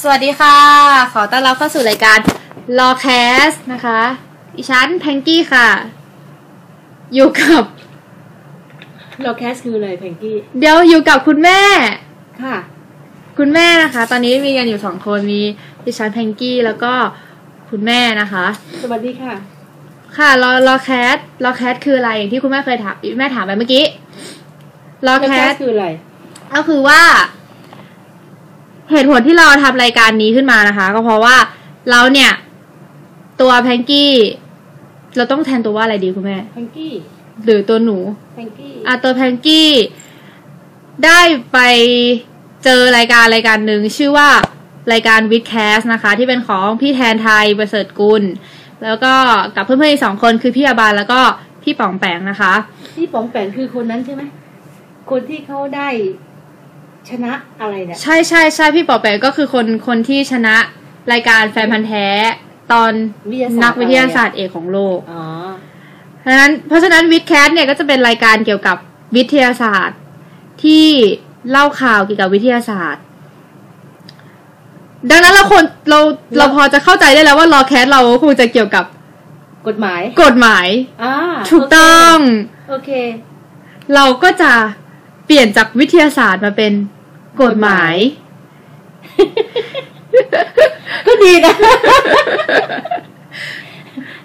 สวัสดีค่ะ ขอต้อนรับเข้าสู่รายการ l o c a s t นะคะดิฉันแพงกี้ค่ะ อยู่กับเราแคสคืออะไรแพงกี้ เดี๋ยวอยู่กับคุณแม่ ค่ะ คุณแม่นะคะ ตอนนี้มีกันอยู่สองคนมีดิฉันแพงกี้แล้วก็คุณแม่นะคะ สวัสดีค่ะ ค่ะรอรอแคสรอแคสคืออะไรอย่างที่คุณแม่เคยถามแม่ถามไปเมื่อกี้รอเราแคแคสสคืออะไร ก็คือว่า เหตุผลที่เราทำรายการนี้ขึ้นมานะคะ ก็เพราะว่าเราเนี่ย ตัวแพงกี้ เราต้องแทนตัวว่าอะไรดีคุณแม่แพงกี้หรือตัวหนูแพงกี้อะตัวแพงกี้ ได้ไปเจอรายการรายการหนึ่งชื่อว่ารายการวิดแคสนะคะ ที่เป็นของพี่แทนไทยประเสริฐกุล แล้วก็กับเพื่อนๆอีกสองคนคือพี่อาบานแล้วก็พี่ป๋องแปงนะคะที่ป๋องแปงคือคนนั้นใช่ไหมคนที่เขาได้ ชนะอะไรเนี่ยใช่ใช่ใช่พี่ป๋องแปงก็คือคนคนที่ชนะรายการแฟนพันธุ์แท้ ตอนวิทยาศาสตร์นักวิทยาศาสตอะร์เอกของโลกไรอะอ๋อเพราะฉะนั้นเพราะฉะนั้น WiTcast เนี่ยก็จะเป็นรายการเกี่ยวกับวิทยาศาสตร์ ที่เล่าข่าวเกี่ยวกับวิทยาศาสตร์ ดังนั้นเราคนเราเราพอจะเข้าใจได้แล้วว่า law cast เราคงจะเกี่ยวกับกฎหมาย กฎหมายอ่าถูกต้อง โอเค เราก็จะเปลี่ยนจากวิทยาศาสตร์มาเป็น กฎหมาย ก็ดีนะ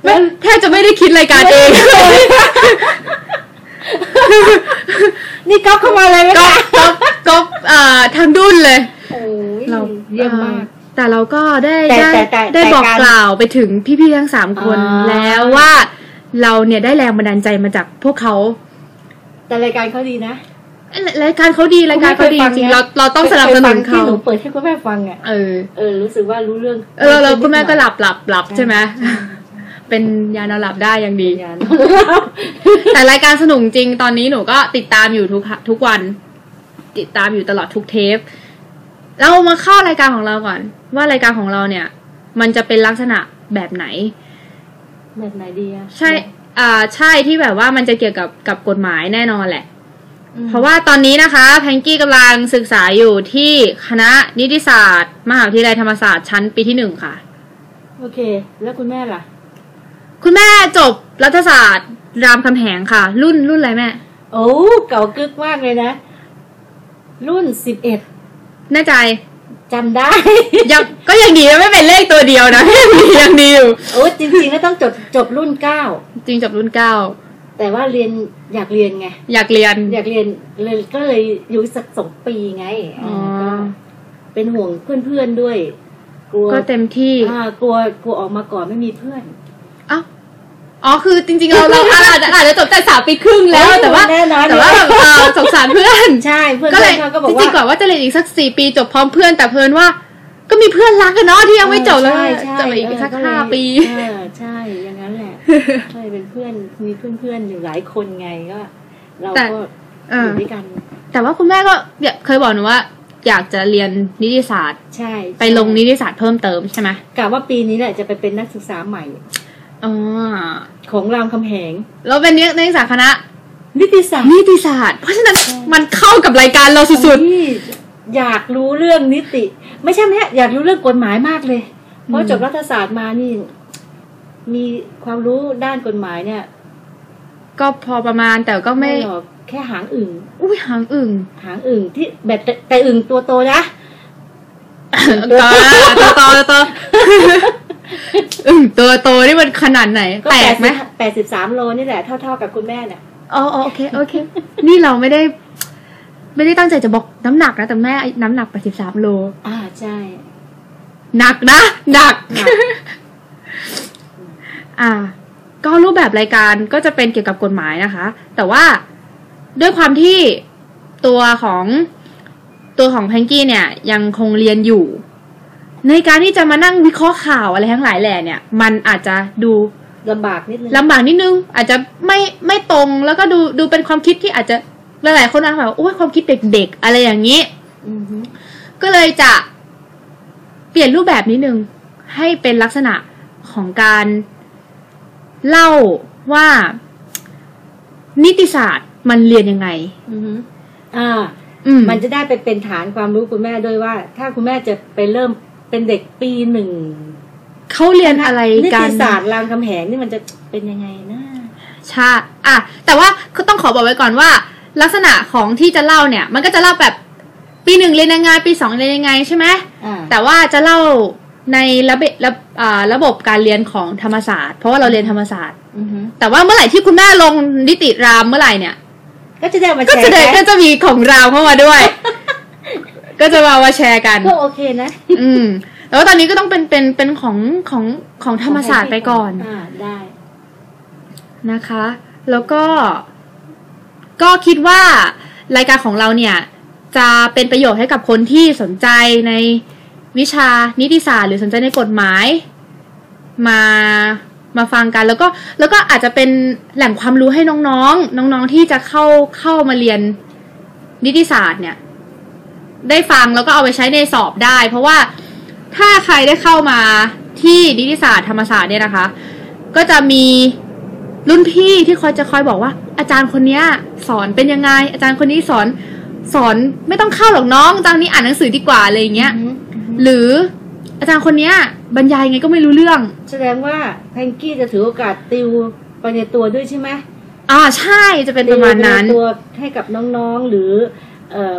ไม่แทบจะไม่ได้คิดรายการเองนี่ก๊อฟเข้ามาเลยไหมก็คะก็ก็อ่าทางดุนเลยโอ้ยเราเยี่ยมมากเอ่อแต่เราก็ได้แต่ได้แต่แต่ได้แต่บอกการกล่าวไปถึงพี่ๆทั้งสามคนอ่าแล้วว่าเราเนี่ยได้แรงบันดาลใจมาจากพวกเขา แต่รายการเขาดีนะเอ้ย รายการเขาดีรายการเขาดีจริงๆเราเราต้องสนับสนุนคยฟังที่เขาหนูเปิดให้คุณแม่ฟังอะเออเออรู้สึกว่ารู้เรื่อง เออเราคุณแม่ก็หลับหลับหลับใช่ไหมเป็นยานอนหลับได้อย่างดียานแต่รายการสนุกจริงตอนนี้หนูก็ติดตามอยู่ทุกทุกวัน ติดตามอยู่ตลอดทุกเทปเรามาเข้ารายการของเราก่อน ว่ารายการของเราเนี่ย มันจะเป็นลักษณะแบบไหน แบบไหนดีอะใช่ อ่าใช่ที่แบบว่ามันจะเกี่ยวกับกับกฎหมายแน่นอนแหละอืม เพราะว่าตอนนี้นะคะแพงกี้กำลังศึกษาอยู่ที่คณะนิติศาสตร์ มหาวิทยาลัยธรรมศาสตร์ชั้นปีที่หนึ่งค่ะ โอเค แล้วคุณแม่ล่ะ คุณแม่จบรัฐศาสตร์ รามคำแหงค่ะ รุ่นรุ่นอะไรแม่ โอ้เก่ากึกมากเลยนะ รุ่นสิบเอ็ดแน่ใจจำได้ ยังก็ยังดีนะไม่เป็นเลขตัวเดียวนะยังดียังดีอยู่โอ้จริงๆแล้วต้องจบจบรุ่นเก้าจริงจบรุ่นเก้า แต่ว่าเรียนอยากเรียนไง อยากเรียน อยากเรียนเลยก็เลยอยู่สักสองปีไงอ๋อก็เป็นห่วงเพื่อนๆด้วย กลัวก็เต็มที่อ่ากลัวกลัวออกมาก่อนไม่มีเพื่อนเอ้าอ๋อคือจริงๆเราเราอาจจะอาจจะจบแต่สามปีครึ่งแล้วโอ้ยแต่ว่าแน่นอนแต่ว่าแบบเออสงสารเพื่อนใช่เพื่อนก็เลยๆเขาก็บอจกริงๆก่อว่านว่าจะเรียนอีกสักสี่ปีจบพร้อมเพื่อนแต่เพื่อนว่าก็มีเพื่อนรักกันเนาะที่ยังไม่จบแล้วใช่ใช่จะไปอีกสักเเลยห้าปีเออใช่ อย่างนั้นแหละใช่เป็นเพื่อนมีเพื่อนๆอยู่หลายคนไงก็ เราแต่ ก็เอออ ยู่ด้วยกันแต่ว่าคุณแม่ก็เนี่ยเคยบอกหนูว่า อยากจะเรียนนิติศาสตร์ ใช่ไปลงนิติศาสตร์เพิ่มเติมใช่ไหมกะว่าปีนี้แหละจะไปเป็นนักศึกษาใหม่ อ๋อของรามคำแหงแล้วเป็นนักศึกษาคณะนิติศาสตร์นิติศาสตร์ เพราะฉะนั้นมันเข้ากับรายการเราสุด ที่อยากรู้เรื่องนิติ ไม่ใช่ไหมอยากรู้เรื่องกฎหมายมากเลยเพราะจบรัฐศาสตร์มานี่ มีความรู้ด้านกฎหมายเนี่ยๆก็พอประมาณแต่ก็ไม่หรอกแค่หางอึ่งอุ้ยหางอึ่งหางอึ่งที่แบบแต่แต่อึ่งตัวโตนะต่อต่อต่อต่ออึ่งตัวโตนี่มันขนาดไหนก็แตแปกดไหมสิบแปดสิบสามโลนี่แหละเท่าๆกับคุณแม่เนี่ยอ๋ออ๋อโอเคโอเค นี่เราไม่ได้ ไม่ได้ตั้งใจจะบอกน้ำหนักนะแต่แม่น้ำหนักไปสิบสามโล อ่าใช่หนักนะหนักหนัก อ่า ก็รูปแบบรายการก็จะเป็นเกี่ยวกับกฎหมายนะคะ แต่ว่าด้วยความที่ตัวของตัวของแพงกี้เนี่ยยังคงเรียนอยู่ ในการที่จะมานั่งวิเคราะห์ข่าวอะไรทั้งหลายแหล่เนี่ย มันอาจจะดูลำบากนิดนึงลำบากนิดนึง อาจจะไม่ไม่ตรงแล้วก็ดูดูเป็นความคิดที่อาจจะหลายๆคนอาจจะแบบโอ้ยความคิดเด็ก ๆ อะไรอย่างนี้อือฮึก็เลยจะเปลี่ยนรูปแบบนิดนึงให้เป็นลักษณะของการ เล่าว่านิติศาสตร์มันเรียนยังไง อือฮึอ่า อืม มันจะได้ไปเป็นฐานความรู้คุณแม่ด้วยว่า ถ้าคุณแม่จะไปเริ่มเป็นเด็กปีหนึ่งเขาเรียนอะไรนิกัตินศาสตร์รามคำแหงนี่มันจะเป็นยังไงนะ ใช่อะ แต่ว่าก็ต้องขอบอกไว้ก่อนว่า ลักษณะของที่จะเล่าเนี่ย มันก็จะเล่าแบบปีหนึ่งเรียนยังไงปีสองเรียนยังไงใช่ไหม อ่า แต่ว่าจะเล่า ในระเบระอ่าระบบการเรียนของธรรมศาสตร์ เพราะว่าเราเรียนธรรมศาสตร์อือฮึแต่ว่าเมื่อไหร่ที่คุณแม่ลงนิติรามเมื่อไหร่เนี่ย ก็จะได้มาก็แชจะร์ได้กัก็นจะมีของรามเข้ามาด้วย ก็จะมามาแชร์กันก็โอเคนะ อืมแต่ว่าตอนนี้ก็ต้องเป็นเป็นเป็นของของของธรรมศาสตร์ไปก่อนอ่าได้นะคะ แล้วก็ ก็คิดว่ารายการของเราเนี่ย จะเป็นประโยชน์ให้กับคนที่สนใจใน วิชานิติศาสตร์หรือสนใจในกฎหมาย มามาฟังกันแล้วก็แล้วก็อาจจะเป็นแหล่งความรู้ให้น้องๆ น้องๆที่จะเข้าเข้ามาเรียนนิติศาสตร์เนี่ย ได้ฟังแล้วก็เอาไปใช้ในสอบได้ เพราะว่าถ้าใครได้เข้ามาที่นิติศาสตร์ธรรมศาสตร์เนี่ยนะคะ ก็จะมีรุ่นพี่ที่คอยจะคอยบอกว่า อาจารย์คนเนี้ยสอนเป็นยังไง อาจารย์คนนี้สอนสอนไม่ต้องเข้าหรอกน้องอาจารย์นี้อ่านหนังสือดีกว่าอะไรอย่างเงี้ย หรืออาจารย์คนเนี้ยบรรยายไงก็ไม่รู้เรื่อง แสดงว่าแพงกี้จะถือโอกาสติวไปในตัวด้วยใช่ไหมอ่าใช่จะเป็นประมาณนั้น ติวไปใตัวให้กับน้องๆหรือเอ่อ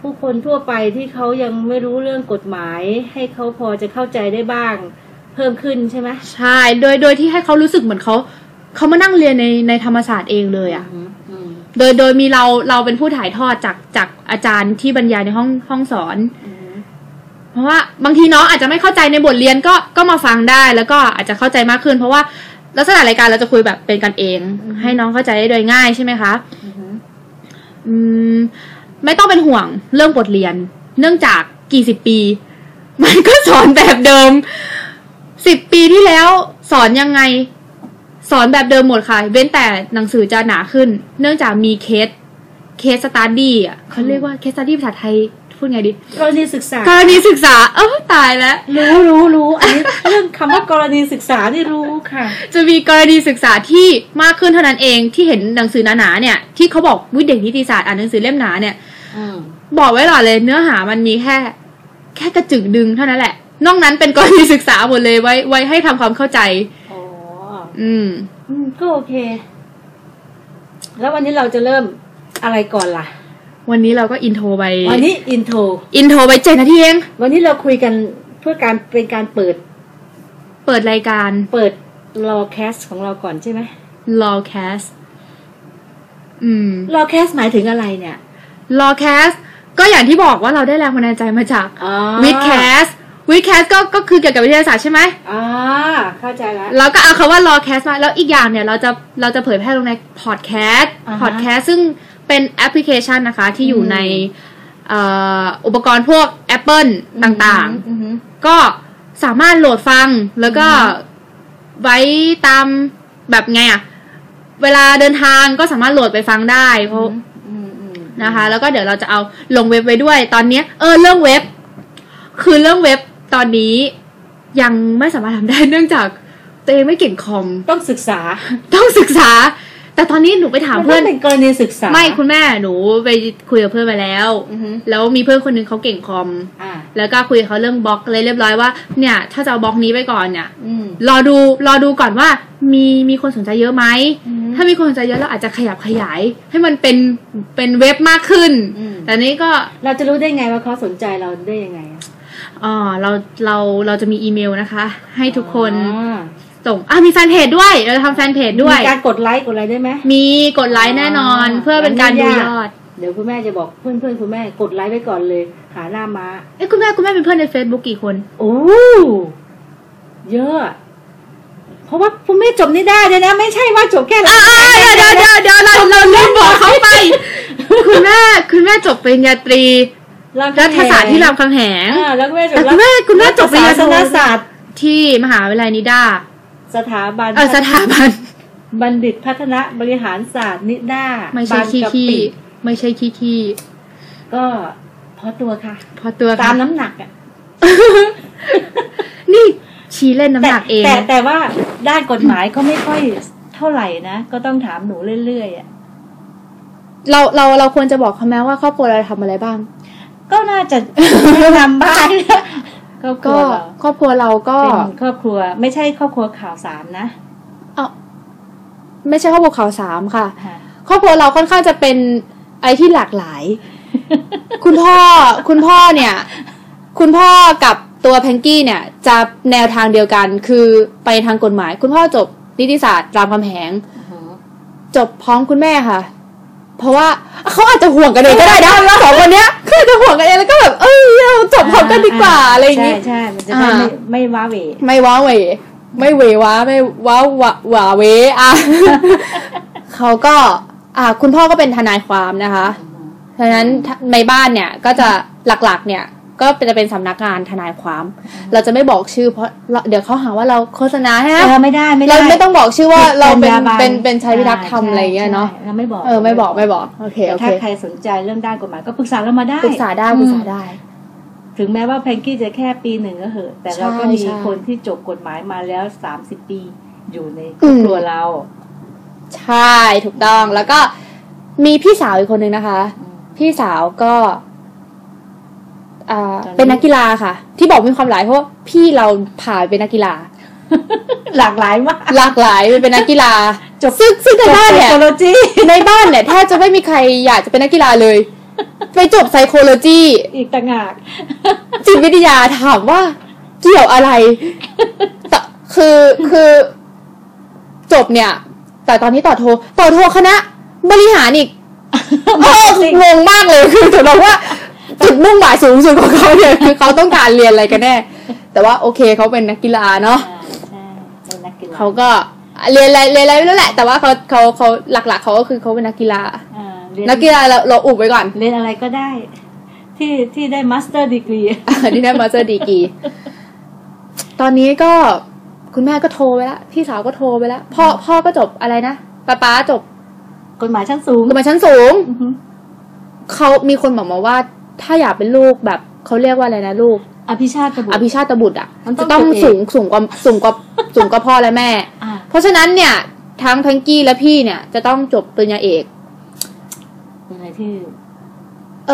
ผู้คนทั่วไปที่เขายังไม่รู้เรื่องกฎหมาย ให้เขาพอจะเข้าใจได้บ้าง เพิ่มขึ้นใช่ไหมใช่ โดยโดยที่ให้เขารู้สึกเหมือนเขาเขามานั่งเรียนในในธรรมศาสตร์เองเลยอะ่ะ อืมอืมโดยโดยมีเราเราเป็นผู้ถ่ายทอดจากจากอาจารย์ที่บรรยายในห้องห้องสอน อืม เพราะว่าบางทีน้องอาจจะไม่เข้าใจในบทเรียนก็ก็มาฟังได้แล้วก็อาจจะเข้าใจมากขึ้น เพราะว่าลักษณะรายการเราจะคุยแบบเป็นกันเอง ให้น้องเข้าใจได้โดยง่ายใช่ไหมคะอืมอืไม่ต้องเป็นห่วงเรื่องบทเรียน เนื่องจากกี่สิบปี มันก็สอนแบบเดิมสิบปีที่แล้วสอนยังไง สอนแบบเดิมหมดค่ะ เว้นแต่หนังสือจะหนาขึ้น เนื่องจากมี case case study อะเขาเรียกว่า case study ภาษาไทย พูดไงดีกรณีศึกษากรณีศึกษาเออตายแล้วรู้รู้รู้อันนี้เรื่องคำว่ากรณีศึกษานี่รู้ค่ะ จะมีกรณีศึกษาที่มากขึ้นเท่านั้นเองที่เห็นหนังสือหนาๆเนี่ย ที่เขาบอกว่าเด็กนิติศาสตร์อ่านหนังสือเล่มหนาเนี่ยอืมบอกไว้หล่อนเลยเนื้อหามันมีแค่ แค่กระจึ๋งนึงเท่านั้นแหละนอกนั้นเป็นกรณีศึกษาหมดเลยไว้ไว้ให้ทำความเข้าใจอ๋ออืม อืมก็โอเค แล้ววันนี้เราจะเริ่มอะไรก่อนล่ะ วันนี้เราก็ intro ไปวันนี้ intro intro ไปเจ็ดนาทีเองวันนี้เราคุยกันเพื่อการเป็นการเปิด เปิดรายการเปิด law cast ของเราก่อนใช่ไหม law cast อืม law cast หมายถึงอะไรเนี่ย law cast ก็อย่างที่บอกว่าเราได้แรงบันดาลใจมาจากอ๋อ w i t cast w i t cast ก็ก็คือเกี่ยวกับวิทยาศาสตร์ใช่ไหมอ่าเข้าใจแล้วแล้วก็เอาคำว่า law cast มาแล้วอีกอย่างเนี่ยเราจะเราจะเผยแพร่ลงใน podcast อ่าฮะ podcast ซึ่ง เป็นแอปพลิเคชันนะคะที่อยู่อืมในเอ่ออุปกรณ์พวก Apple ต่างอือหือๆก็สามารถโหลดฟังแล้วก็อือฮึไว้ตามแบบไงอะเวลาเดินทางก็สามารถโหลดไปฟังได้เพราะอืมอืมนะคะ แล้วก็เดี๋ยวเราจะเอาลงเว็บไว้ด้วย ตอนเนี้ยเออเรื่องเว็บ คือเรื่องเว็บตอนนี้ยังไม่สามารถทำได้เนื่องจากตัวเองไม่เก่งคอมต้องศึกษา ต้องศึกษา แต่ตอนนี้หนูไปถามมันเพื่ต้ออนงเป็นกรณีศึกษา ไม่คุณแม่หนูไปคุยกับเพื่อนมาแล้ว อือหือแล้วมีเพื่อนคนหนึงเขาเก่งคอม อ่า แล้วก็คุยกับเขาเรื่องบล็อกเลยเรียบร้อยว่า เนี่ย ถ้าจะเอาบล็อกนี้ไปก่อนเนี่ย อืมรอดูรอดูก่อนว่ามีมีคนสนใจเยอะไหม อือหือถ้ามีคนสนใจเยอะเราอาจจะขยับขยาย ให้มันเป็นเป็นเว็บมากขึ้น อืม แต่นี้ก็เราจะรู้ได้ไงว่าเขาสนใจเราได้ยังไงอะอ๋อเราเราเราจะมีอีเมลนะคะ ให้ทุกคนอ่า ส่งอะมีแฟนเพจด้วยเราจะทำแฟนเพจด้วย มีการกดไลค์กดอะไรได้ไหมมีกดไลค์แน่นอนอ๋อเพื่อเป็นการดูยอด เดี๋ยวคุณแม่จะบอกเพื่อนเพื่อนๆคุณแม่กดไลค์ไว้ก่อนเลย หาหน้าม้าเอ้ยคุณแม่คุณแม่เป็นเพื่อนใน Facebook กี่คน โอ้เยอะ เพราะว่าคุณแม่จบนี่ได้เลยนะ ไม่ใช่ว่าจบแค่อ่าเดี๋ยวเดี๋ยวเดี๋ยวเดี๋ยวเราเราลืมบอกเขาไป คุณแม่คุณแม่จบปริญญาตรีรัรัฐศาสตร์ที่รามคำแหงอ่าแล้วคุณแม่จบแต่คุณแม่คุณแม่จบปริญญาโทศาสนศาสตร์ที่มหาวิทยาลัยนิด้า สถาบันเออสถาบัน บัณฑิตพัฒนาบริหารศาสตร์นิด้าไม่ใช่บางขี้กะขี้ปิไม่ใช่ขี้ขี้ก็พอตัวค่ะ พอตัวตาค่ะ ม น้ำหนักอะ นี่ชี้เล่นน้ำหนักเอง แต่แต่แต่ว่าด้านกฎหมายก็ไม่ค่อยเท่าไหร่นะ ก็ต้องถามหนูเรื่อยๆอะเราเราเราควรจะบอกเขาไหมว่าครอบครัวเราทำอะไรบ้าง ก็น่าจะแนะนำบ้างนะ ครอบครัก็วเราครอบครัวเราก็เป็นครอบครัว ไม่ใช่ครอบครัวข่าวสารนะไม่ใช่ครอบครัวข่าวสามค่ะ ค่ะ ครอบครัวเราค่อนข้างจะเป็นไอที่หลากหลาย คุณพ่อคุณพ่อเนี่ย คุณพ่อกับตัวแพงกี้เนี่ย จะแนวทางเดียวกัน คือไปทางกฎหมาย คุณพ่อจบนิติศาสตร์รามคำแหง จบพร้อมคุณแม่ค่ะ เพราะว่าเขาอาจจะห่วงกันเองก็ได้นะสองคนเนี้ยเขาอาจจะห่วงกันเองแล้วก็แบบเอ้ยเราจบพร้อมกันดีกว่าอะไรอย่างใช่งี้ใช่มันจะได้อ่าไม่ไม่ว้าเหวไม่ว้าเหวไม่เหวว้าไม่ว้าหวาหวาเวอะเขาก็ อ่า คุณพ่อก็เป็นทนายความนะคะเพราะฉะนั้นในบ้านเนี่ยก็จะหลักๆ เนี่ย ก็จะเป็นสำนักงานทนายความ เราจะไม่บอกชื่อเพราะเราเดี๋ยวเขาหาว่าเราโฆษณาฮะเออไม่ได้ไม่ได้เราไม่ต้องบอกชื่อว่าเราเป็นจรรยาบรรณเป็นเป็นชัยพิทักษ์ธรรมใช่อะไรอย่างเงี้ยเนาะใช่เราไม่บอกเออไม่บอกไม่บอกโอเคแต่โอเคถ้าใครสนใจเรื่องด้านกฎหมายก็ปรึกษาเรามาได้ปรึกษาได้ปรึกษาได้ ถึงแม้ว่าแพงกี้จะแค่ปีหนึ่งก็เหอะ แต่เราก็ใช่มีใช่คนที่จบกฎหมายมาแล้วสามสิบปีอยู่ในคอืรอบมครัวเรา ใช่ถูกต้องแล้วก็มีพี่สาวอีกคนนึงนะคะ พี่สาวก็ อ่าตอนนี้เป็นนักกีฬาค่ะ ที่บอกมีความหลายเพราะว่าพี่เราผ่าไปเป็นนักกีฬา หลากหลายมากหลากหลายไปเป็นนักกีฬาจบซึ่งซึ่งในบ้านเนี่ยโซโลจีในบ้านเนี่ยแทบจะไม่มีใครอยากจะเป็นนักกีฬาเลย ไปจบไซโคโลจีอีกต่างหากจิตวิทยาถามว่า เกี่ยวอะไรแต่คือคือจบเนี่ย แต่ตอนนี้ต่อโทต่อโทคณะ บริหารอีกเอองงมากเลยคือถึงบอกว่า จุดมุ่งหมายสูงสุดของเขาเนี่ยคือเขาต้องการเรียนอะไรกันแน่แต่ว่าโอเคเขาเป็นนักกีฬาเนาะอ่าใช่เป็นนักกีฬาเขาก็เรียนอะไรเรียนอะไรไม่รู้แหละ แต่ว่าเขาเขาเขาหลักๆเขาก็คือเขาเป็นนักกีฬาอ่าเรียนนักกีฬาเราเราอุบไว้ก่อนเรียนอะไรก็ได้ ที่ที่ได้ master degree ที่ได้ master degree ตอนนี้ก็คุณแม่ก็โทรไปแล้วพี่สาวก็โทรไปแล้วพ่อพ่อก็จบอะไรนะป้าป้าจบกฎหมายชั้นสูงกฎหมายชั้นสูงอือฮึเขามีคนบอกมาว่า ถ้าอยากเป็นลูกแบบเขาเรียกว่าอะไรนะลูกอภิชาติบุตรอภิชาติบุตรอะมันจะต้องต้องจบเอกสูงสูงกว่าสูงกว่าสูงกว่าพ่อและแม่อ่าเพราะฉะนั้นเนี่ยทั้งแพงกี้และพี่เนี่ย จะต้องจบปริญญาเอกเป็นอะไรที่ เอ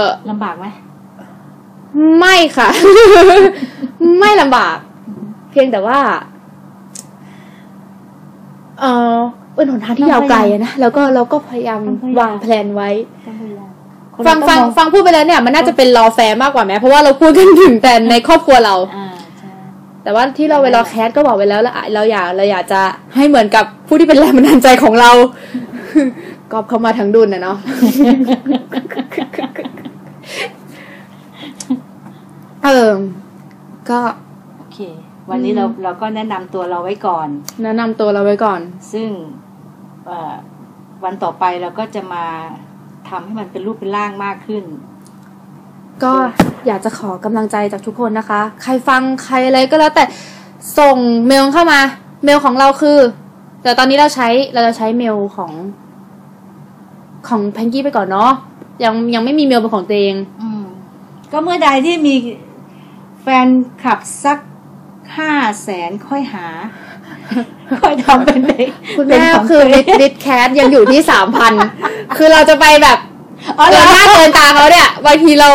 อลำบากไหมไม่ค่ะ ไม่ลำบาก เพียงแต่ว่า เออเป็นหนทางที่ยาวไกลอะนะแล้วก็เราก็พยายามวางแผนไว้ ฟังเราฟังต้องมอฟังพูดไปแล้วเนี่ยมันน่าจะเป็นรอแฟร์มากกว่าไหมเพราะว่าเราพูดกันถึงแต่ในครอบครัวเราอ่าใช่แต่ว่าที่เราเวลาแคสก็บอกไว้แล้วละเราอยากเราอยากจะให้เหมือนกับผู้ที่เป็นแรงบันดาลใจของเรากอบเข้ามาทั้งดุนนะเนาะเออก็โอเค วันนี้เราเราก็แนะนำตัวเราไว้ก่อน แนะนำตัวเราไว้ก่อน ซึ่งเอ่อวันต่อไปเราก็จะมา ทำให้มันเป็นรูปเป็นร่างมากขึ้น ก็อยากจะขอกำลังใจจากทุกคนนะคะ ใครฟังใครอะไรก็แล้วแต่ส่งเมลเข้ามา เมลของเราคือ แต่ตอนนี้เราใช้เราจะใช้เมลของของแพงกี้ไปก่อนเนาะยังยังไม่มีเมลเป็นของตัวเองอืมก็เมื่อใดที่มีแฟนคลับสักห้าแสนค่อยหา ค่อยทำเป็นเด็กคุณแม่เป็นของคือตัวเองดิดแคสยังอยู่ที่สามพันคือเราจะไปแบบอ๋อเหรเดิอนหน้าเดินตาเขาเนี่ยบางทีเรา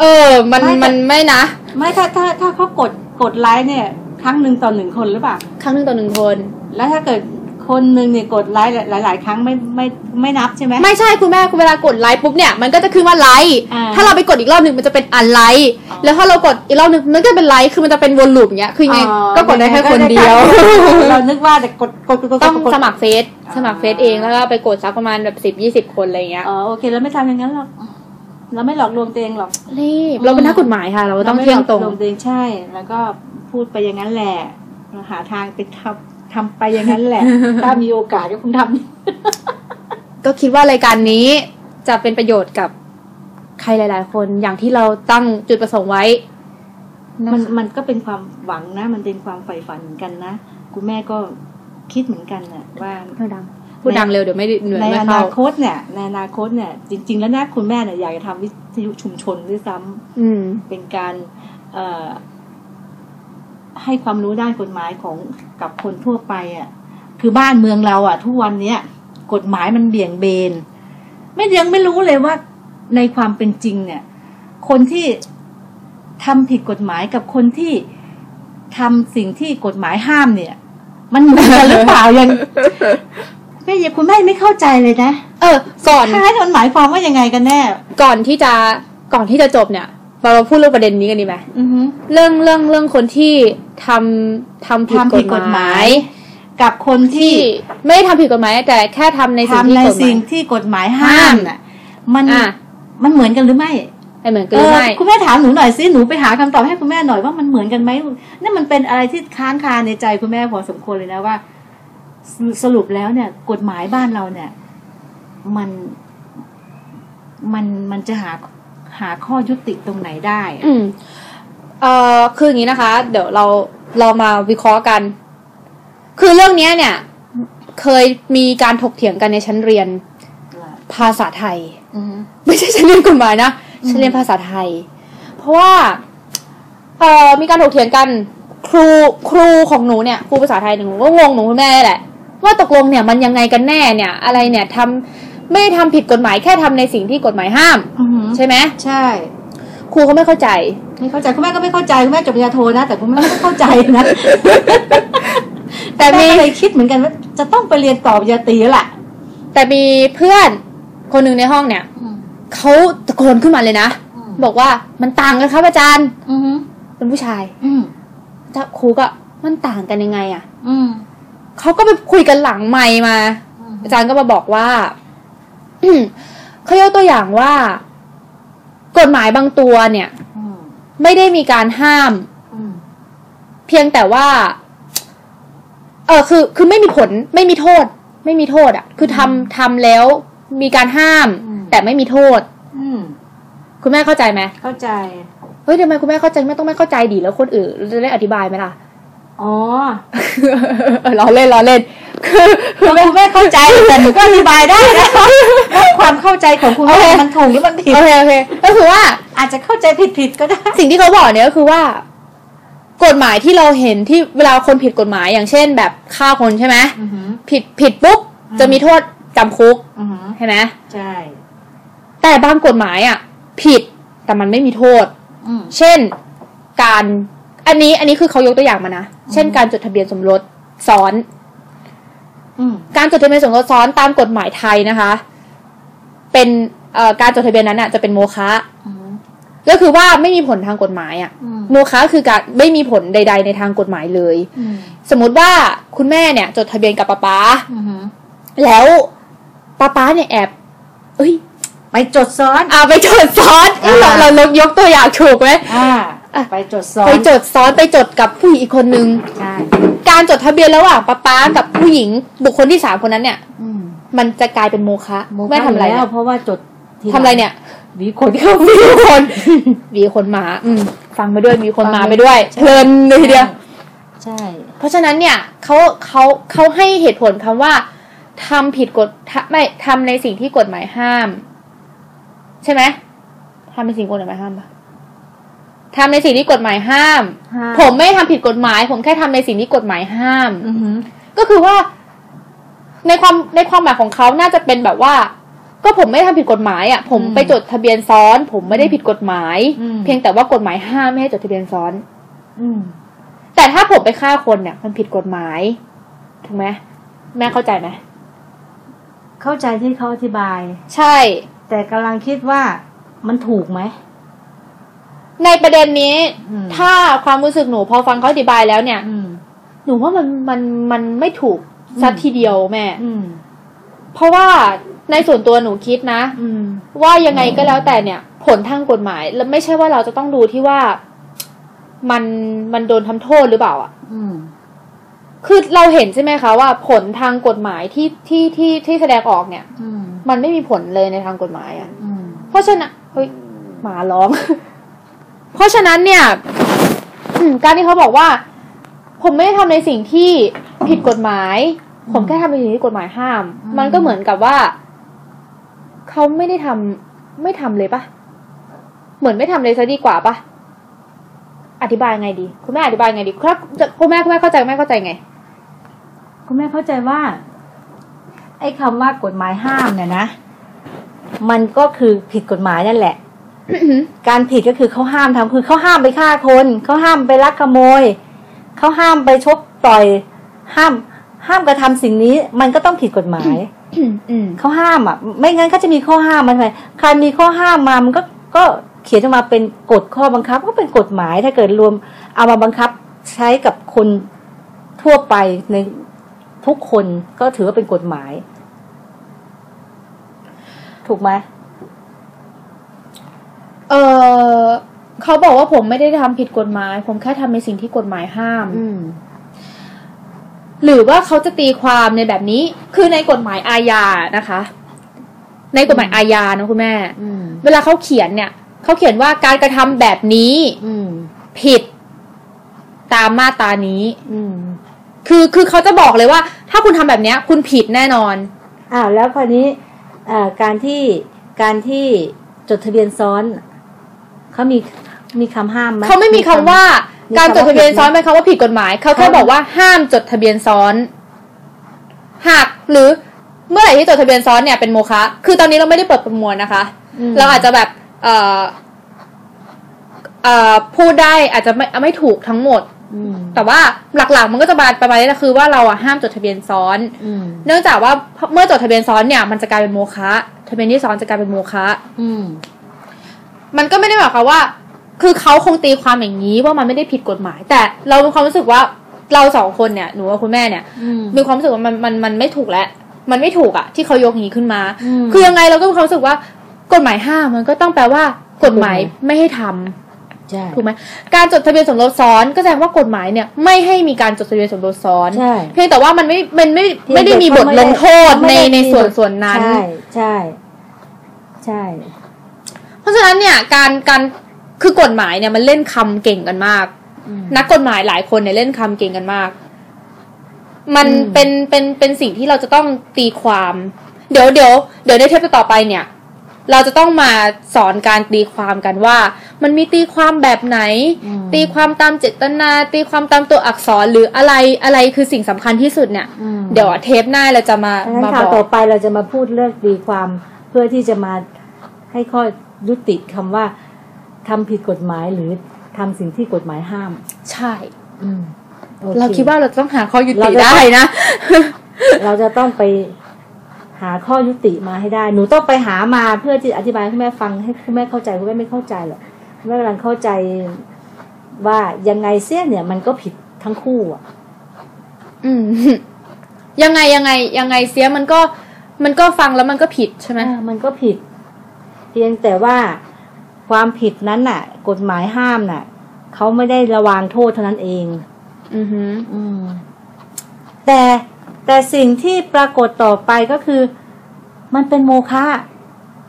เออ มันไม่แต่มันไม่นะ ไม่ถ้าถ้าถ้าเขากดกดไลค์เนี่ย ครั้งหนึ่งต่อหนึ่งคนหรือเปล่า ครั้งหนึ่งต่อหนึ่งคน แล้วถ้าเกิด คนหนึ่งเนี่ยกดไลค์หลาย ๆ ครั้งไม่ไม่ไม่นับใช่ไหมไม่ใช่คุณแม่คุณเวลากดไลค์ปุ๊บเนี่ยมันก็จะขึ้นว่าไลค์อ่าถ้าเราไปกดอีกรอบหนึ่งมันจะเป็นอันไลค์อ๋อแล้วถ้าเรากดอีกรอบหนึ่งมันก็เป็นไลค์คือมันจะเป็นวนลูปอย่างเงี้ยคือยังไงอ๋อก็กดได้แค่คนเดียวเรานึกว่าแต่กดกดกดกดต้องกดสมัครเฟซสมัครเฟซเองแล้วก็ไปกดสักประมาณแบบสิบยี่สิบคนอะไรเงี้ยอ๋อโอเคเราไม่ทำอย่างนั้นหรอกเราไม่หลอกลวงตัวเองหรอกรีบเราเป็นนักกฎหมายค่ะ เราต้องเที่ยงตรงาไม่หลอกลวงตัวเองใช่ แล้วก็พูดไปอย่างนั้นแหละเราหาทางไปทำ ทำไปอย่างนั้นแหละ ถ้ามีโอกาสก็คงทำก็คิดว่ารายการนี้จะเป็นประโยชน์กับใครหลาย ๆ คนอย่างที่เราตั้งจุดประสงค์ไว้นะมันคะมันก็เป็นความหวังนะ มันเป็นความใฝ่ฝันเหมือนกันนะคุณแม่ก็คิดเหมือนกันน่ะว่าพูดดังพูดดังเร็วเดี๋ยวไม่ได้เหนื่อยในไม่อเข้านาคตเนี่ยในอนาคตเนี่ย จริง ๆ แล้วนะคุณแม่เนี่ยอยากจะทำวิทยุชุมชนด้วยซ้ำอืมเป็นการเอ่อ ให้ความรู้ด้านกฎหมายของกับคนทั่วไปอะ คือบ้านเมืองเราอะ ทุกวันเนี้ยกฎหมายมันเบี่ยงเบน ไม่ยังไม่รู้เลยว่าในความเป็นจริงเนี่ย คนที่ทำผิดกฎหมายกับคนที่ทำสิ่งที่กฎหมายห้ามเนี่ย มันเหมือนกันหรือเปล่ายังแม่คุณแม่ไม่เข้าใจเลยนะ เออ ก่อนท้ายมันหมายความว่ายังไงกันแน่ ก่อนที่จะก่อนที่จะจบเนี่ย เรามาพูดเรื่องประเด็นนี้กันดีไหมอือฮึเรื่องเรื่องเรื่องคนที่ทำทำผิดทำผิดกกฎฎหหมามาย ย กับคนที่ที่ไม่ได้ทำผิดกฎหมาย แต่แค่ทำในสิ่งทำที่ในกฎหสิ่งมายที่กฎหมายห้ามน่ะ มันอะ มันเหมือนกันหรือไม่ไม่เหมือนกันหรือไม่ เออคุณแม่ถามหนูหน่อยสิหนูไปหาคำตอบให้คุณแม่หน่อยว่ามันเหมือนกันไหมนั่นมันเป็นอะไรที่ค้างคาในใจคุณแม่พอสมควรเลยนะว่าสสรุปแล้วเนี่ย กฎหมายบ้านเราเนี่ย มันมันมันจะหา หาข้อยุติตรงไหนได้อะอืมเอ่อคืออย่างนี้นะคะ เดี๋ยวเราเรามาวิเคราะห์กัน คือเรื่องเนี้ยเนี่ย เคยมีการถกเถียงกันในชั้นเรียนภาษาไทยอือฮึไม่ใช่ชั้นเรียนกฎหมายนะอืมชั้นเรียนภาษาไทย เพราะว่าเอ่อมีการถกเถียงกัน ครูครูของหนูเนี่ยครูภาษาไทยหนูก็งงหนูคุณแม่แหละว่าตกลงเนี่ยมันยังไงกันแน่เนี่ย อะไรเนี่ยทำ ไม่ได้ทำผิดกฎหมายแค่ทำในสิ่งที่กฎหมายห้าม อือฮึใช่ไหมใช่ครูเขาไม่เข้าใจ ไม่เข้าใจคุณแม่ก็ไม่เข้าใจคุณแม่จบปริญญาโทนะ แต่คุณแม่ไม่เข้าใจนะแต่แม่มีก็เลยคิดเหมือนกันว่าจะต้องไปเรียนต่อปริญญาตรีแล้วล่ะ แต่มีเพื่อนคนหนึ่งในห้องเนี่ยเขาตะโกนขึ้นมาเลยนะ บอกว่ามันต่างกันครับอาจารย์ อือฮึเป็นผู้ชายอืมถ้าครูก็มันต่างกันยังไงอะอืมเขาก็ไปคุยกันหลังไมค์มา อาจารย์ก็มาบอกว่า เขายกตัวอย่างว่า กฎหมายบางตัวเนี่ยอืมไม่ได้มีการห้ามอืมเพียงแต่ว่า เออคือ คือไม่มีผล ไม่มีโทษ ไม่มีโทษ อะ คือทำทำแล้วมีการห้าม แต่ไม่มีโทษอืมคุณแม่เข้าใจไหมเข้าใจเฮ้ยทำไมคุณแม่เข้าใจไม่ต้องไม่เข้าใจดีแล้วคนอื่นจะได้อธิบายไหมล่ะ อ๋อล้อเล่นล้อเล่นคือคุณแม่คุณแม่เข้าใจแต่หนูก็อธิบายได้นะว่าความเข้าใจของคุณแม่โอเค มันถูกหรือมันผิดโอเคโอเคก็คือว่า อาจจะเข้าใจผิดๆก็ได้ สิ่งที่เขาบอกเนี่ยก็คือว่า กฎหมายที่เราเห็นที่เวลาคนผิดกฎหมายอย่างเช่น แบบฆ่าคนใช่ไหมอือหือ ผิดผิดปุ๊บอืม จะมีโทษจำคุกอือหือใช่ไหมใช่แต่บางกฎหมายอะ ผิดแต่มันไม่มีโทษ อืมเช่น การ อันนี้อันนี้คือเขายกตัวอย่างมานะ เช่นการจดทะเบียนสมรสซ้อนอืมการจดทะเบียนสมรสซ้อนตามกฎหมายไทยนะคะ เป็นเอ่อการจดทะเบียนนั้นอะจะเป็นโมฆะอือหือก็คือว่าไม่มีผลทางกฎหมายอะอืมโมฆะคือการไม่มีผลใด ๆ ในทางกฎหมายเลยอืมสมมุติว่าคุณแม่เนี่ย จดทะเบียนกับป๊าป๊าอือหือแล้วป๊าป๊าเนี่ยแอบ เอ้ยไปจดซ้อนเอาไปจดซ้อนเอ้ยเราอ่าเราเรายกตัวอย่างถูกไหมอ่าอะ ไปจดซ้อไปนจดซ้อนไปจดกับผู้หญิงอีกคนนึงใช่การจดทะเบียนระหว่างป๊าป๊ากับผู้หญิง บุคคลที่สามคนนั้นเนี่ยอืมมันจะกลายเป็นโมฆะโมฆะแม่ทำอะไรอยู่เนี่แล้ยวเพราะว่าจดทีหลังทำอะไรเนี่ยหวีขนเขามีคนมีคนมา อืมฟังไปด้วยมีคนมาไปด้วยเพลินเลยทีเดียวใช่ เพราะฉะนั้นเนี่ยเขาเขาเขาให้เหตุผลคำว่าทำผิดกฎทำไม่ทำในสิ่งที่กฎหมายห้าม ใช่ไหมทำในสิ่งกฎหมายห้ามปะ ทำในสิ่งที่กฎหมายห้าม ผมไม่ได้ทำผิดกฎหมาย ผมแค่ทำในสิ่งที่กฎหมายห้ามอือหือก็คือว่า ในความในความหมายของเขาน่าจะเป็นแบบว่า ก็ผมไม่ได้ทำผิดกฎหมายอะ ผมไปจดทะเบียนซ้อน ผมไม่ได้ผิดกฎหมาย เพียงแต่ว่ากฎหมายห้ามไม่ให้จดทะเบียนซ้อน อืมแต่ถ้าผมไปฆ่าคนเนี่ย มันผิดกฎหมายถูกไหมแม่เข้าใจไหมเข้าใจที่เขาอธิบาย ใช่ แต่กำลังคิดว่ามันถูกไหม ในประเด็นนี้อืมถ้าความรู้สึกหนูพอฟังเขาอธิบายแล้วเนี่ยอืมหนูว่ามันมันมันไม่ถูกสักอืมทีเดียวแม่อืมเพราะว่าในส่วนตัวหนูคิดนะอืมว่ายังไงก็แล้วแต่เนี่ย ผลทางกฎหมายแล้วไม่ใช่ว่าเราจะต้องดูที่ว่ามันมันโดนทำโทษหรือเปล่า อะอืมคือเราเห็นใช่ไหมคะว่าผลทางกฎหมายที่ที่ที่ที่แสดงออกเนี่ยอืมมันไม่มีผลเลยในทางกฎหมายอะอืมเพราะฉะนั้นเฮ้ยหมาร้อง เพราะฉะนั้นเนี่ยอืมการที่เขาบอกว่า ผมไม่ได้ทำในสิ่งที่ผิดกฎหมาย ผมแค่ทำในสิ่งที่กฎหมายห้าม มันก็เหมือนกับว่าเขาไม่ได้ทำไม่ทำเลยปะเหมือนไม่ทำเลยซะดีกว่าปะอธิบายไงดี คุณแม่อธิบายไงดีครับคุณแม่คุณแม่เข้าใจคุณแม่เข้าใจไง คุณแม่เข้าใจว่า ไอ้คำว่ากฎหมายห้ามเนี่ยนะ มันก็คือผิดกฎหมายนั่นแหละ การผิดก็คือเขาห้ามทำคือเขาห้ามไปฆ่าคนเขาห้ามไปลักขโมยเขาห้ามไปชกต่อยห้ามห้ามกระทำสิ่งนี้ มันก็ต้องผิดกฎหมายอืมเขาห้ามอะ ไม่งั้นก็จะมีข้อห้ามมันไปใครมีข้อห้ามมามันก็ก็เขียนออกมาเป็นกฎข้อบังคับ ก็เป็นกฎหมายถ้าเกิดรวมเอามาบังคับใช้กับคนทั่วไปในทุกคนก็ถือว่าเป็นกฎหมาย ถูกไหม เออ เขาบอกว่าผมไม่ได้ทำผิดกฎหมาย ผมแค่ทำในสิ่งที่กฎหมายห้ามอืมหรือว่าเขาจะตีความในแบบนี้ คือในกฎหมายอาญานะคะ ในกฎหมายอาญานะคุณแม่อืมเวลาเขาเขียนเนี่ยเขาเขียนว่าการกระทำแบบนี้อืมผิดตามมาตรานี้อืมคือคือเขาจะบอกเลยว่า ถ้าคุณทำแบบเนี้ย คุณผิดแน่นอนอ้าวแล้วคราวนี้เอ่อการที่การที่จดทะเบียนซ้อนเขามี มีคำห้ามไหมเขาไม่มีคำว่ามีคำการจดทะเบียนซ้อนว่าผิดไหมเป็นคำว่าผิดกฎหมาย เขาแค่เขาบอกว่าห้ามจดทะเบียนซ้อน หากหรือเมื่อไหร่ที่จดทะเบียนซ้อนเนี่ยเป็นโมฆะคือตอนนี้เราไม่ได้เปิดประมวลนะคะมเราอาจจะแบบ เอ่อเอ่อพูดได้อาจจะไม่ไม่ถูกทั้งหมดอืมแต่ว่าหลักๆมันก็จะมาประมาณนี้แหละคือว่าเราอะห้ามจดทะเบียนซ้อนอืมเนื่องจากว่าเมื่อจดทะเบียนซ้อนเนี่ย มันจะกลายเป็นโมฆะทะเบียนที่ซ้อนจะกลายเป็นโมฆะอืมมันก็ไม่ได้หมายความว่า คือเขาคงตีความอย่างนี้ว่ามันไม่ได้ผิดกฎหมาย แต่เรามีความรู้สึกว่าเราสองคนเนี่ยหนูกับคุณแม่เนี่ยอืมมีความรู้สึกว่ามันมันมันไม่ถูกแล้วมันไม่ถูกอะที่เขายกอย่างนี้ขึ้นมาอืมคือยังไงเราก็มีความรู้สึกว่ากฎหมายห้ามมันก็ต้องแปลว่ากฎหมายไม่ให้ทำใช่ถูกไหมการจดทะเบียนสมรสซ้อนก็แสดงว่ากฎหมายเนี่ยไม่ให้มีการจดทะเบียนสมรสซ้อนใช่เพียงแต่ว่ามันไม่มันไม่ไม่ได้มีบทลงโทษในในส่วนส่วนนั้นใช่ใช่ใช่ เพราะฉะนั้นเนี่ยการการ คือกฎหมายเนี่ยมันเล่นคำเก่งกันมากอืมนักกฎหมายหลายคนเนี่ยเล่นคำเก่งกันมาก มันอืมเป็นเป็นเป็นสิ่งที่เราจะต้องตีความ เดี๋ยวเดี๋ยวเดี๋ยวในเทปต่อไปเนี่ย เราจะต้องมาสอนการตีความกันว่า มันมีตีความแบบไหนอืมตีความตามเจตนา ตีความตามตัวอักษรหรืออะไรอะไรคือสิ่งสำคัญที่สุดเนี่ยอืมเดี๋ยวเทปหน้าเราจะมาดังนั้นมาข่าวบอต่อกไปเราจะมาพูดเรื่องตีความเพื่อที่จะมาให้ข้อยุติคำว่า ทำผิดกฎหมายหรือทำสิ่งที่กฎหมายห้าม ใช่ อืมโอเราคิดว่าเราจะต้องหาข้อยุเราติจะได้นะ เราจะต้องไปหาข้อยุติมาให้ได้ หนูต้องไปหามาเพื่อที่อธิบายให้คุณแม่ฟังให้คุณแม่เข้าใจคุณแม่ไม่เข้าใจหรอกคุณแม่กำลังเข้าใจว่ายังไงเสี้ยเนี่ย มันก็ผิดทั้งคู่อะ อืม ยังไงยังไง ยังไงเสียมันก็ มันก็ฟังแล้วมันก็ผิดใช่ไหมอ่ามันก็ผิด เพียงแต่ว่า ความผิดนั้นน่ะ กฎหมายห้ามน่ะเขาไม่ได้ระวางโทษเท่านั้นเอง อือหืออืมแต่แต่สิ่งที่ปรากฏต่อไปก็คือ มันเป็นโมฆะ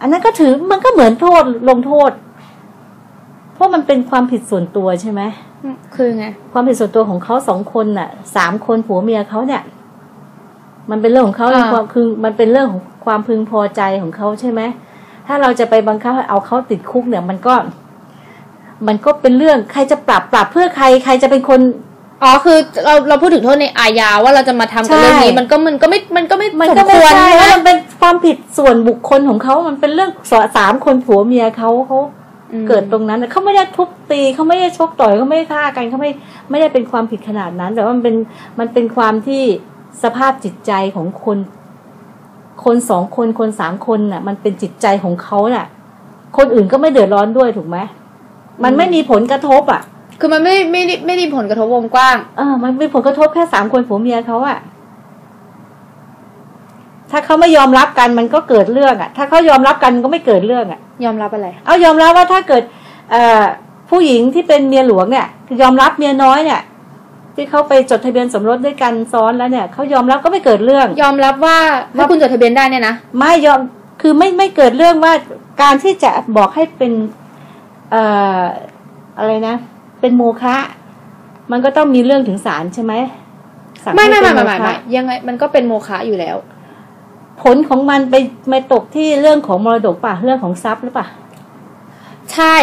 อันนั้นก็ถือมันก็เหมือนโทษลงโทษ เพราะมันเป็นความผิดส่วนตัวใช่ไหมคือไงความผิดส่วนตัวของเขาสองคนน่ะสามคนผัวเมียเขาเนี่ย มันเป็นเรื่องของเขาอ่าความคือมันเป็นเรื่องของความพึงพอใจของเขาใช่ไหม ถ้าเราจะไปบังคับให้เอาเขาติดคุกเนี่ย มันก็ มันก็เป็นเรื่องใครจะปรับปรับเพื่อใครใครจะเป็นคนอ๋อคือเราเราพูดถึงโทษในอาญาว่าเราจะมาทำกับใช่เรื่องนี้มันก็มันก็ไม่มันก็ไม่มันสมก็ไม่ควรใช่ใช่ไหมแล้วมันเป็นความผิดส่วนบุคคลของเขามันเป็นเรื่องสสามคนผัวเมียเขาเขาอืมเกิดตรงนั้นน่ะเขาไม่ได้ทุบตีเขาไม่ได้ชกต่อยเขาไม่ได้ฆ่ากันเขาไม่ไม่ได้เป็นความผิดขนาดนั้น แต่ว่ามันเป็นมันเป็นความที่สภาพจิตใจของคน คนสองคนคนสามคนน่ะ มันเป็นจิตใจของเขาน่ะ คนอื่นก็ไม่เดือดร้อนด้วยถูกไหมมันไม่มีผลกระทบอะ คือมันไม่ไม่ได้ไม่ได้ผลกระทบวงกว้างเออมันมีผลกระทบแค่สามคนผัวเมียเขาอะถ้าเขาไม่ยอมรับกันมันก็เกิดเรื่องอะถ้าเขายอมรับกันก็ไม่เกิดเรื่องอะยอมรับอะไร เอายอมรับว่าถ้าเกิด เอ่อผู้หญิงที่เป็นเมียหลวงเนี่ยยอมรับเมียน้อยเนี่ย ที่เขาไปจดทะเบียนสมรสด้วยกันซ้อนแล้วเนี่ยเขายอมรับก็ไม่เกิดเรื่อง ยอมรับว่าถ้าคุณจดทะเบียนได้เนี่ยนะไม่ยอมคือไม่ไม่เกิดเรื่องว่าการที่จะบอกให้เป็นเอ่ออะไรนะ เป็นโมฆะมันก็ต้องมีเรื่องถึงศาลใช่ไหมสั่งไม่ให้ไม่เป็ไม่นไม่โฆะไม่ยังไงมันก็เป็นโมฆะอยู่แล้ว ผลของมันไปไปตกที่เรื่องของมรดกป่ะเรื่องของทรัพย์หรือป่ะใช่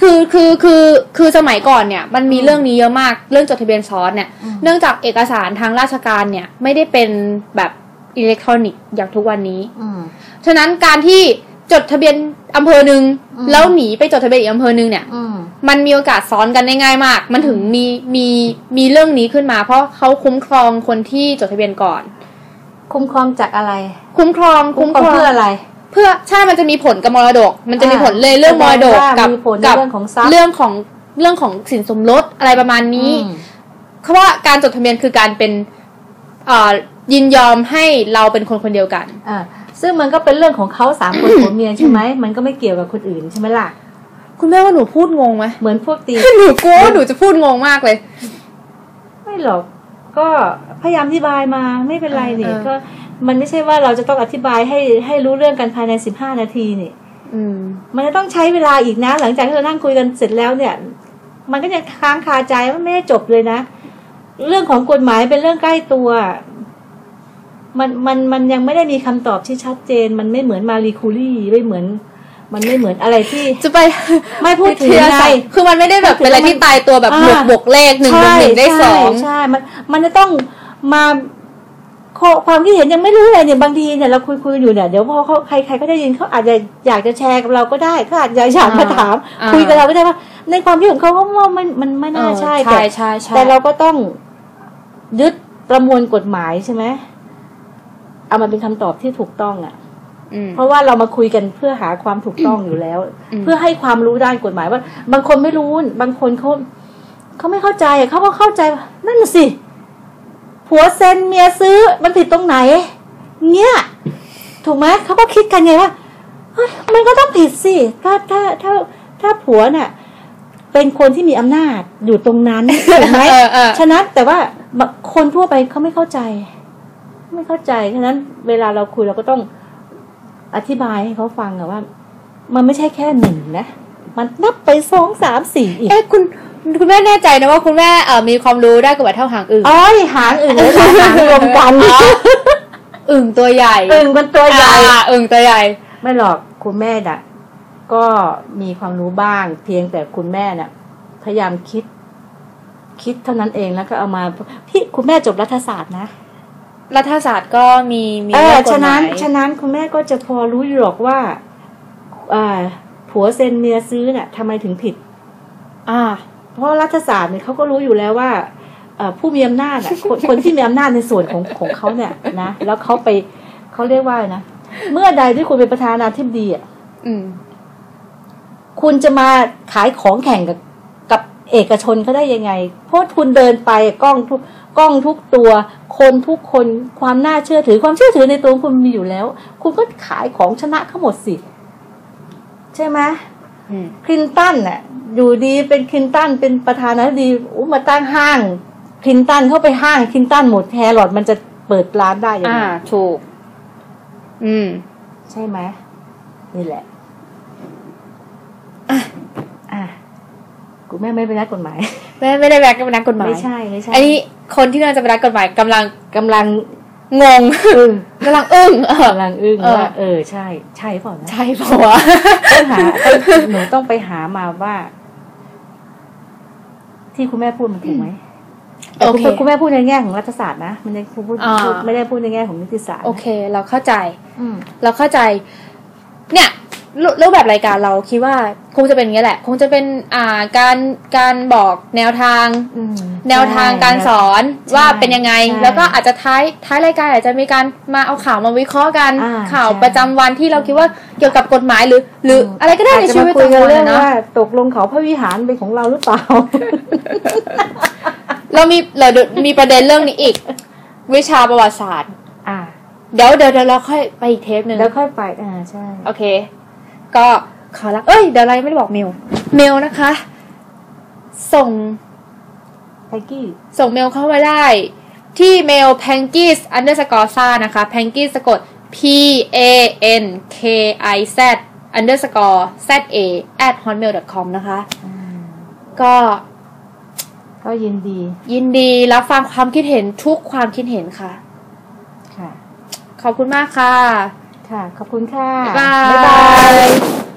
คือคือคือคือสมัยก่อนเนี่ยมันมีเรื่องนี้เยอะมากเรื่องจดทะเบียนซ้อนเนี่ยอืมเนื่องจากเอกสารทางราชการเนี่ยไม่ได้เป็นแบบอิเล็กทรอนิกส์อย่างทุกวันนี้อืมฉะนั้นการที่จดทะเบียนอำเภอหนึ่งอืมแล้วหนีไปจดทะเบียนอีกอำเภอหนึ่งเนี่ยอืมมันมีโอกาสซ้อนกันได้ง่ายมาก มันถึงมีมีมีเรื่องนี้ขึ้นมา เพราะเขาคุ้มครองคนที่จดทะเบียนก่อน คุ้มครองจากอะไร คุ้มครองคุ้มครองเพื่ออะไร เพื่อใช่มันจะมีผลกับมรดก มันจะมีอ่าผลเลยเรื่องมรดกแสดงว่ากับมีผลในกัเรื่องของทรัพย์เรื่องของเรื่องของสินสมรสอะไรประมาณนี้อืมเพราะว่าการจดทะเบียนคือการเป็นอ่ายินยอมให้เราเป็นคนคนเดียวกันอ่าซึ่งมันก็เป็นเรื่องของเขาสามคนผัวเมียใช่ไหมมันก็ไม่เกี่ยวกับคนอื่นใช่ไหมล่ะคุณแม่ว่าหนูพูดงงไหมเหมือนพวกตีหนูกลัวว่าหนูจะพูดงงมากเลย ไม่หรอก ก็พยายามอธิบายมาไม่เป็นไรนี่เออก็ มันไม่ใช่ว่าเราจะต้องอธิบายให้ให้รู้เรื่องกันภายในสิบห้านาทีนี่อืมมันจะต้องใช้เวลาอีกนะ หลังจากที่เรานั่งคุยกันเสร็จแล้วเนี่ย มันก็ยังค้างคาใจว่าไม่ได้จบเลยนะ เรื่องของกฎหมายเป็นเรื่องใกล้ตัว มันมันมันยังไม่ได้มีคำตอบที่ชัดเจน มันไม่เหมือนมารีคูรี่ไม่เหมือนมันไม่เหมือนอะไรที่จะไปไม่พูดถึงวิทยาไงศาสตร์คือมันไม่ได้แบบเป็นอะไรที่ตายตัวแบบอ่าบวกบวกเลขหนึ่งบวกหนึ่งได้สองใช่ใช่มันมันจะต้องมา ข้อความคิดเห็นยังไม่รู้เลยเนี่ยบางทีเนี่ยเราคุยคุยอยู่เนี่ยเดี๋ยวพอเขาใครใครก็ได้ยินเขาอาจจะอยากจะแชร์กับเราก็ได้เขาอาจจะอยากมาถามอ่าคุยกับเราก็ได้ว่า ในความคิดของเขาเขาว่ามันมันไม่น่าใช่ใช่แต่ใช่ใช่แต่เราก็ต้องยึดประมวลกฎหมายใช่ไหมเอามาเป็นคำตอบที่ถูกต้องอะอืมเพราะว่าเรามาคุยกันเพื่อหาความถูกต้องอยู่แล้วอืมเพื่อให้ความรู้ด้านกฎหมายว่า บางคนไม่รู้ บางคนเขาเขาไม่เข้าใจอะเขาก็เข้าใจว่านั่นน่ะสิ ผัวเซ็นเมียซื้อมันผิดตรงไหน เนี่ยถูกไหมเขาก็คิดกันไงว่าเฮ้ยมันก็ต้องผิดสิ ถ้าถ้าถ้าถ้าผัวน่ะ เป็นคนที่มีอำนาจอยู่ตรงนั้นถูกไหมเออเออฉะนั้นแต่ว่าคนทั่วไปเขาไม่เข้าใจ ไม่เข้าใจฉะนั้น เวลาเราคุยเราก็ต้องอธิบายให้เขาฟังอะว่า มันไม่ใช่แค่หนึ่งนะ มันนับไปสองสามสี่อีกเอ๊ะคุณ คุณแม่แน่ใจนะว่าคุณแม่เอ่อมีความรู้ได้กว่าเท่าหางอึ่งอ๋อหางอื่นเลยหางรวมกันอ๋ออึ่งตัวใหญ่อึ่งมันตัวใหญ่อ่าอึ่งตัวใหญ่ ไม่หรอกคุณแม่น่ะ ก็มีความรู้บ้าง เพียงแต่คุณแม่น่ะ พยายามคิด คิดเท่านั้นเองแล้วก็เอามาพี่คุณแม่จบรัฐศาสตร์นะรัฐศาสตร์ก็มีมีเออเรื่องกฎฉะหนั้มานยฉะนั้นคุณแม่ก็จะพอรู้อยู่หรอกว่าอ่าผัวเซ็นเมียซื้อเนี่ยทำไมถึงผิด อ่า เพราะรัฐศาสตร์เนี่ยเขาก็รู้อยู่แล้วว่าเอ่อผู้มีอำนาจอะคนคนที่มีอำนาจในส่วนของของเขาเนี่ยนะแล้วเขาไปเขาเรียกว่านะเมื่อใดที่คุณเป็นประธานาธิบดีอะอืมคุณจะมาขายของแข่งกับกับเอกชนเขาได้ยังไง เพราะคุณเดินไปกล้องทุกกล้องทุกตัว คนทุกคนความน่าเชื่อถือความเชื่อถือในตัวคุณมีอยู่แล้ว คุณก็ขายของชนะเขาหมดสิ ใช่ไหมอืมคลินตันน่ะ อยู่ดีเป็นคลินตันเป็นประธานาธิบดีอู้มาตั้งห้างคลินตันเข้าไปห้างคลินตันหมดแฮร์รอดมันจะเปิดร้านได้ยังอ่า ไงถูก อืม ใช่ไหมนี่แหละอะกูแม่ไม่เป็นนักกฎหมายแม่ไม่ได้แบกเป็นนักกฎหมายไม่ใช่ไม่ใช่อันนี้คนที่กำลังจะเป็นนักกฎหมายกำลังกำลังงง อึ้งกำลังอึ้งเออ กำลังอึ้งเออ ว่าเออใช่ ใช่เปล่านะใช่ปะวะ ต้องหาต้องหนูต้องไปหามาว่า ที่คุณแม่พูดมันถูกไหมแต่โอคุณเคคุณแม่พูดในแง่ของรัฐศาสตร์นะมันไม่ได้พูดอ่าพูดไม่ได้พูดในแง่ของนิติศาสตร์โอเค เราเข้าใจ อืม เราเข้าใจ เนี่ย รูรูปแบบรายการเราคิดว่าคงจะเป็นอย่างนี้แหละ คงจะเป็นอ่าการการบอกแนวทางอืมแนวทางการสอนใช่ว่าเป็นยังไงใช่แล้วก็อาจจะท้ายท้ายรายการอาจจะมีการมาเอาข่าวมาวิเคราะห์กันอ่าข่าวใช่ประจำวันที่เราคิดว่าเกี่ยวกับกฎหมายหรือ หรืออะไรก็ได้ในอาจจะชีมาวิตคุปยระกันจำวันเรื่องอะนะว่าตกลงเขาพระวิหารเป็นของเราหรือเปล่า เรามีเรามีประเด็นเรื่องนี้อีก วิชาประวัติศาสตร์ อ่าเดี๋ยวเดี๋ยวเดี๋ยวเราค่อยไปอีกเทปหนึ่งแล้วค่อยไปอ่าใช่ โอเค ก็ขอละเอ้ยเดี๋ยวอะไรไม่ได้บอกเมล เมลนะคะ ส่ง ไทกี้ส่งเมลเข้ามาได้ ที่เมล p a n k i s underscore sa นะคะ p a n k i s สะกด p a n k i z underscore z a at hotmail com นะคะ ก็ก็ยินดียินดีรับฟังความคิดเห็นทุกความคิดเห็นค่ะ ค่ะ ขอบคุณมากค่ะ ค่ะ ขอบคุณค่ะ บ๊ายบายบ๊ายบาย